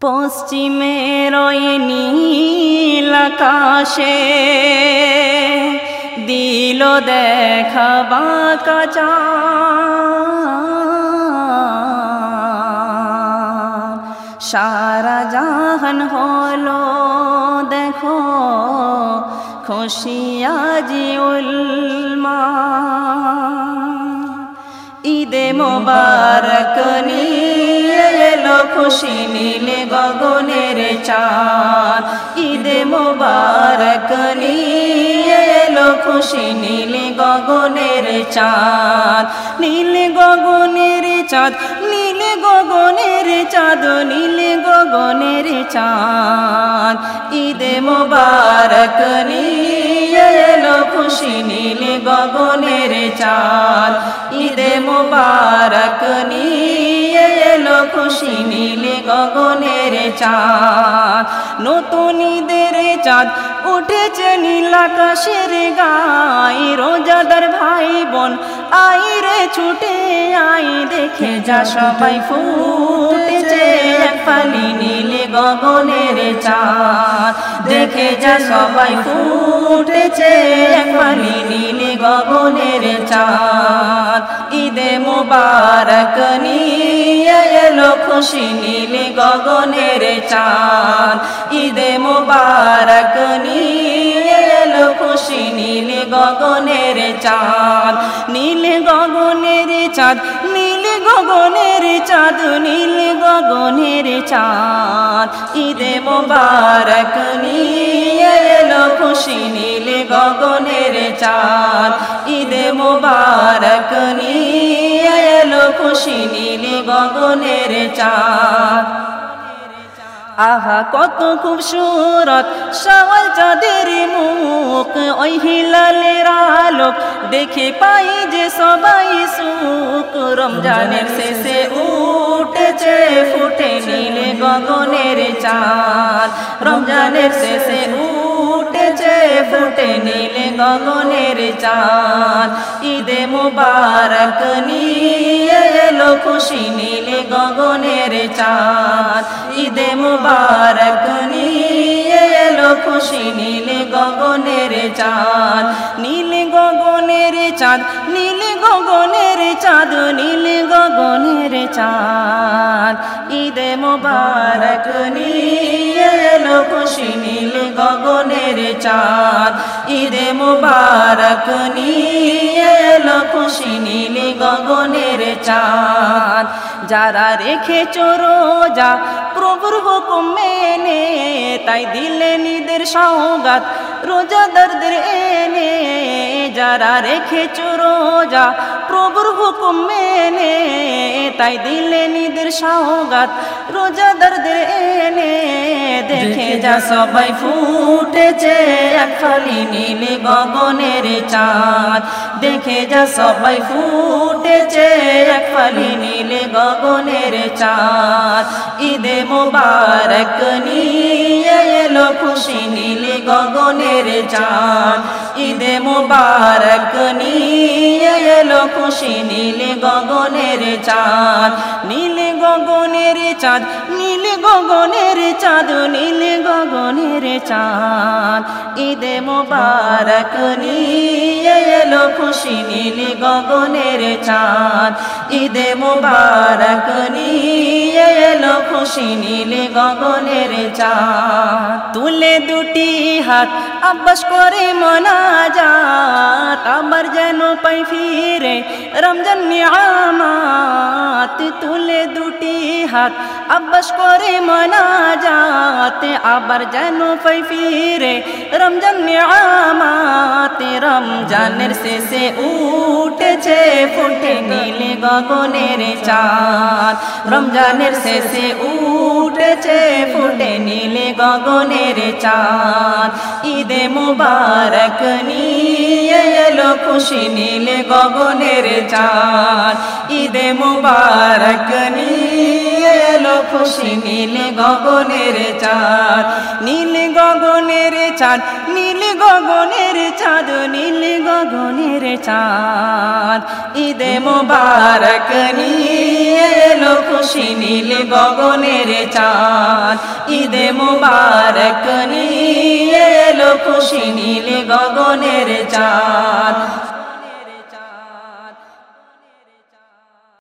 পশ্চিমের নীল আকাশে দিল দেখা বাঁকা সারা জাহান হলো, দেখো খুশিয়াজি উলমা ঈদে মোবারক নিয়ে এলো খুশি নীলে গগনের চাঁদ। ঈদে মোবারক নিয়ে এলো খুশি নীলে গগনের চাঁদ। নীলে গগনের চাঁদ, নীলে গগনের চাঁদ, নীলে গগনের চাঁদ। ঈদে মোবারক নিয়ে খুশি নীলে গগনের চাঁদ। ঈদে মোবারক নিয়ে এলো খুশি নীলে গগনের চাঁদ। নতুন ঈদের চাঁদ উঠেছে নীল আকাশের গাই রোজাদার ভাই বোন আই রে ছুটে আই, দেখে যা সবাই ফুটেছে এক ফালি নীলে গগনের চাঁদ। দেখে যা সবাই ফুটেছে এক ফালি নীলে গগনের চাঁদ। ঈদে মোবারক নিয়ে এলো খুশি নীলে গগনের চাঁদ। ঈদে মোবারক নিয়ে এলো খুশি নীলে গগনের চাঁদ। নীলে গগনের চাঁদ, নীলে গগনের চাঁদ, নীলে গগনের চাঁদ। ঈদে মোবারক নিয়ে এলো খুশি নীলে গগনের চাঁদ। ঈদে মোবারক নিয়ে এলো খুশি নীলে গগনের চাঁদ। আহা, কত খুব সুরত সওয়াল চাঁদের মুখ। ওই হিলালের আলোক দেখে পাই যে সবাই সুখ। রমজানের শেষে উঠেছে, ফুটে নীলে গগনের চাঁদ। রমজানের শেষে উঠেছে ফুটে নীলে গগনের চাঁদ। ঈদে মুবারক নিয়ে এলো খুশি নীলে গগনের চাঁদ। ঈদে মুবারক নিয়ে এলো খুশি নীলে গগনের চাঁদ। নীলে গগনের চাঁদ, নীলে গগনের চাঁদ, নীলে গগনের চাঁদ। ঈদে মুবারক নিয়ে এলো খুশি নীলে গগনের চাঁদ, ঈদে মুবারক নিয়ে এলো খুশি নীলে গগনের চাঁদ। যারা রেখে রোজা, প্রভুর হুকুম মেনে, তাই দিলে নিদের সৌগাত রোজাদারদের এনে। যারা রেখে রোজা, প্রভুর হুকুম মেনে, তাই দিলে নিদের সৌগাত রোজাদারদের এনে। দেখে যা সবাই ফুটেছে এক ফালি নীলে গগনের চাঁদ। দেখে যা সবাই ফুটেছে এক ফালি নীলে গগনের চাঁদ। ঈদে মোবারক নিয়ে এলো খুশি নীলে গগনের চাঁদ। ঈদে মোবারক নিয়ে এলো খুশি নীলে গগনের চাঁদ। নীলে গগনের চাঁদ, নীলে গগনের চাঁদ, নীলে গগনের চাঁদ। ঈদে মোবারক নিয়ে এলো খুশি, নীলে গগনের চাঁদ। ঈদে মোবারক নিয়ে এলো খুশি, নীলে গগনের চাঁদ। তুলে দুটি হাত আব্বাস করে মনাজাত, আবার যেন পাই ফিরে রমজান নিয়ামাত। তুলে দুটি হাত আব্বাস করে মনাজাত আবার যেন পাই ফিরে। রমজান নিয়ামাত রমজানের শেষে উঠেছে, ফুটে নীলে গগনের চাঁদ। রমজানের শেষে উঠেছে, ফুটে নীলে গগনের চাঁদ। ঈদে মুবারক নিয়ে এলো খুশি নীলে গগনের চাঁদ। ঈদে মুবারক নিয়ে এলো খুশি নীলে গগনের চাঁদ। নীল গগনের চাঁদ, নীল গগনের চাঁদ, নীল গগনের চাঁদ। ঈদে মুবারক নিয়ে এলো খুশি নীল গগনের চাঁদ। ঈদে মুবারক নিয়ে এলো খুশি নীল গগনের চাঁদ।